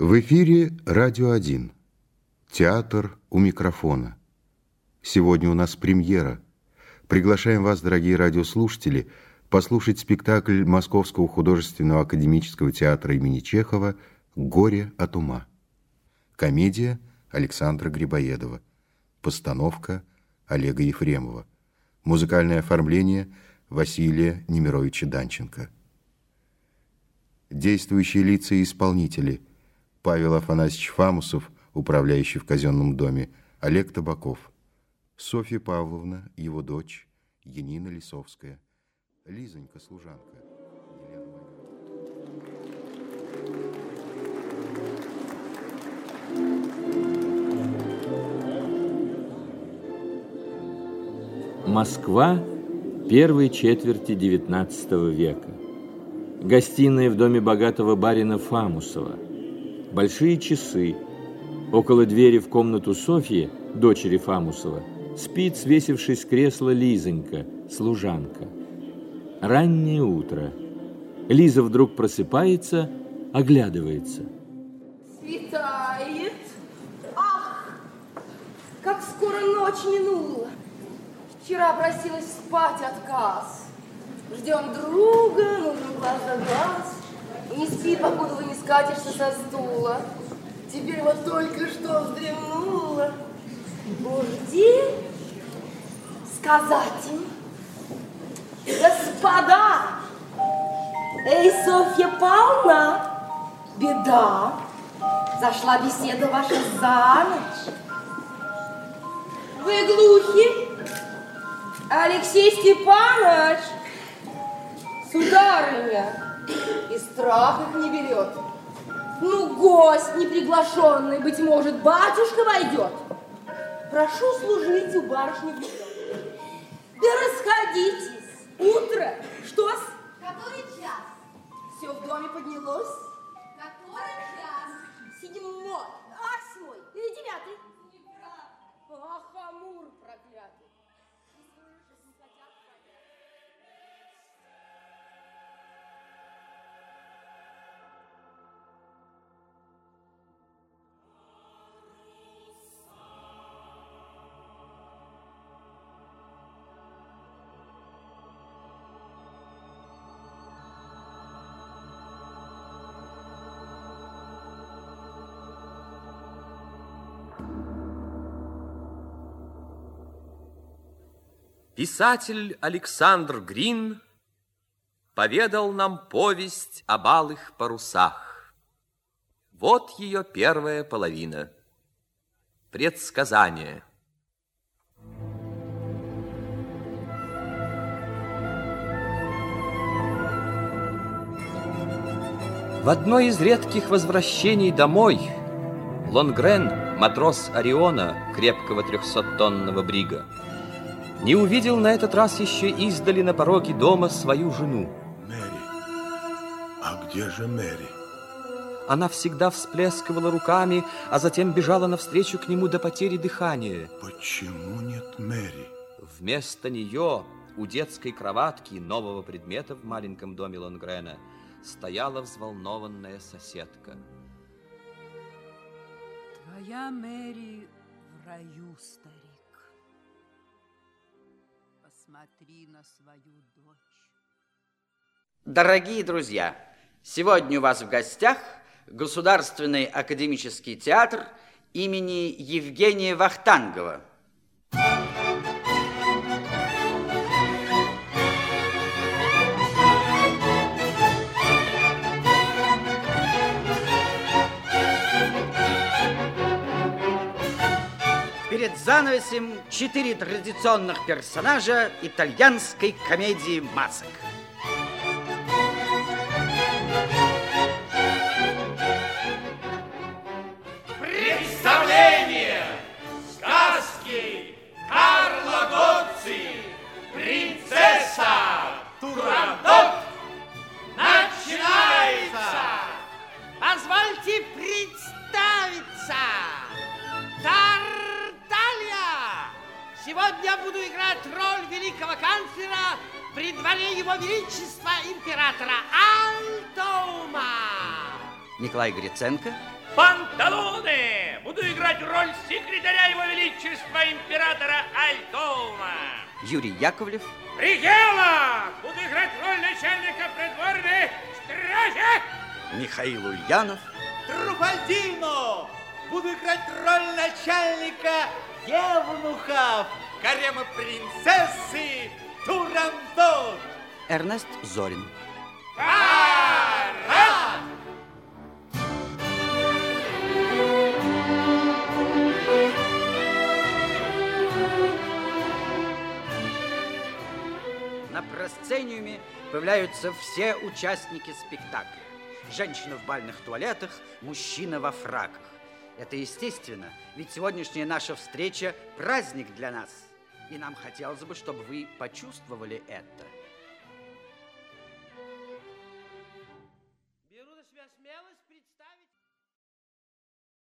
В эфире «Радио 1». Театр у микрофона. Сегодня у нас премьера. Приглашаем вас, дорогие радиослушатели, послушать спектакль Московского художественного академического театра имени Чехова «Горе от ума». Комедия Александра Грибоедова. Постановка Олега Ефремова. Музыкальное оформление Василия Немировича Данченко. Действующие лица и исполнители – Павел Афанасьевич Фамусов, управляющий в казенном доме, Олег Табаков, Софья Павловна, его дочь, Янина Лисовская, Лизонька, служанка. Москва первой четверти XIX века. Гостиная в доме богатого барина Фамусова – большие часы. Около двери в комнату Софьи, дочери Фамусова, спит, свесившись с кресла Лизонька, служанка. Раннее утро. Лиза вдруг просыпается, оглядывается. Светает. Ах, как скоро ночь минула. Вчера просилась спать отказ. Ждем друга, нужен глаз за глаз. Не спи, покуда вы не скатишься со стула. Теперь вот только что вздремнула. Бурди сказать им, господа, эй, Софья Павловна, беда, зашла беседа ваша за ночь. Вы глухи? Алексей Степанович, сударыня, и страх их не берет. Ну, гость неприглашенный, быть может, батюшка войдет. Прошу служить у барышни в Да расходитесь. Утро. Что-с? Который час? Все в доме поднялось? Писатель Александр Грин поведал нам повесть об алых парусах. Вот ее первая половина. Предсказание. В одно из редких возвращений домой Лонгрен, матрос Ориона, крепкого трехсоттонного брига, не увидел на этот раз еще издали на пороге дома свою жену. Мэри. А где же Мэри? Она всегда всплескивала руками, а затем бежала навстречу к нему до потери дыхания. Почему нет Мэри? Вместо нее у детской кроватки нового предмета в маленьком доме Лонгрена стояла взволнованная соседка. Твоя Мэри в раю, старик. Посмотри на свою дочь. Дорогие друзья, сегодня у вас в гостях Государственный академический театр имени Евгения Вахтангова. Занавесем четыре традиционных персонажа итальянской комедии масок. Дворе его величества императора Альтоума. Николай Гриценко, Панталоне! Буду играть роль секретаря Его Величества императора Альтома. Юрий Яковлев, Ригела! Буду играть роль начальника придворной стражи. Михаил Ульянов, Труфальдино! Буду играть роль начальника Евнухов, гарема принцессы Турандот. Эрнест Зорин. Парад! На просцениуме появляются все участники спектакля. Женщина в бальных туалетах, мужчина во фраках. Это естественно, ведь сегодняшняя наша встреча – праздник для нас. И нам хотелось бы, чтобы вы почувствовали это.